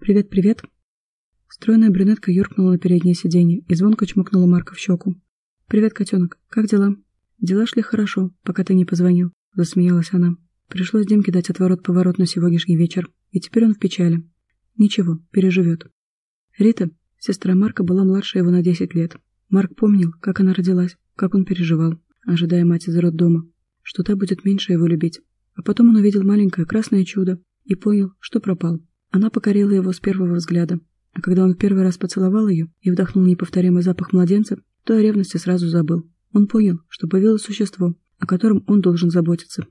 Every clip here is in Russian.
«Привет, привет!» Стройная брюнетка юркнула на переднее сиденье и звонко чмокнула Марка в щеку. «Привет, котенок, как дела?» «Дела шли хорошо, пока ты не позвонил», — засмеялась она. Пришлось Димке дать отворот-поворот на сегодняшний вечер, и теперь он в печали. Ничего, переживет. Рита, сестра Марка, была младше его на 10 лет. Марк помнил, как она родилась, как он переживал, ожидая мать из роддома, что та будет меньше его любить. А потом он увидел маленькое красное чудо и понял, что пропал. Она покорила его с первого взгляда, а когда он в первый раз поцеловал ее и вдохнул неповторимый запах младенца, то о ревности сразу забыл. Он понял, что появилось существо, о котором он должен заботиться.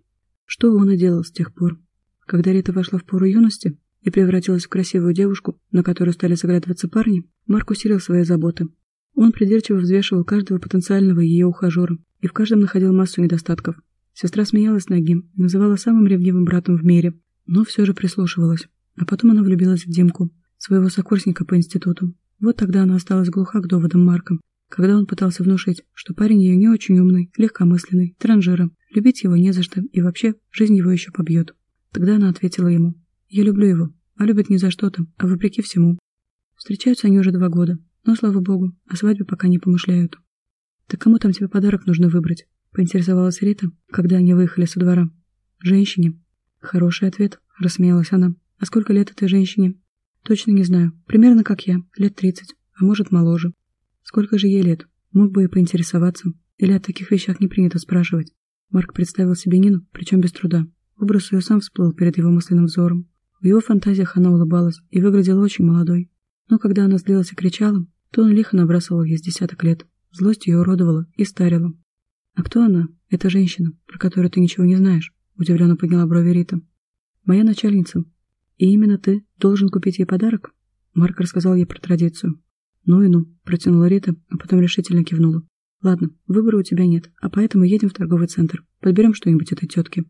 Что он и делал с тех пор. Когда Рита вошла в пору юности и превратилась в красивую девушку, на которую стали заглядываться парни, Марк усилил свои заботы. Он придирчиво взвешивал каждого потенциального ее ухажера и в каждом находил массу недостатков. Сестра смеялась над ним и называла самым ревнивым братом в мире, но все же прислушивалась. А потом она влюбилась в Димку, своего сокурсника по институту. Вот тогда она осталась глуха к доводам Марка, когда он пытался внушить, что парень ее не очень умный, легкомысленный, транжира, любить его не за что и вообще жизнь его еще побьет. Тогда она ответила ему, «Я люблю его, а любит не за что-то, а вопреки всему». Встречаются они уже два года, но, слава богу, о свадьбе пока не помышляют. «Так кому там тебе подарок нужно выбрать?» — поинтересовалась Рита, когда они выехали со двора. «Женщине». «Хороший ответ», — рассмеялась она. «А сколько лет этой женщине?» «Точно не знаю. Примерно как я. Лет тридцать. А может, моложе. Сколько же ей лет? Мог бы и поинтересоваться. Или о таких вещах не принято спрашивать. Марк представил себе Нину, причем без труда. Образ ее сам всплыл перед его мысленным взором. В его фантазиях она улыбалась и выглядела очень молодой. Но когда она злилась и кричала, то он лихо набрасывал ей с десяток лет. Злость ее уродовала и старила. «А кто она? Эта женщина, про которую ты ничего не знаешь?» Удивленно подняла брови Рита. «Моя начальница. И именно ты должен купить ей подарок?» Марк рассказал ей про традицию. «Ну и ну», — протянула Рита, а потом решительно кивнула. «Ладно, выбора у тебя нет, а поэтому едем в торговый центр. Подберем что-нибудь этой тетке.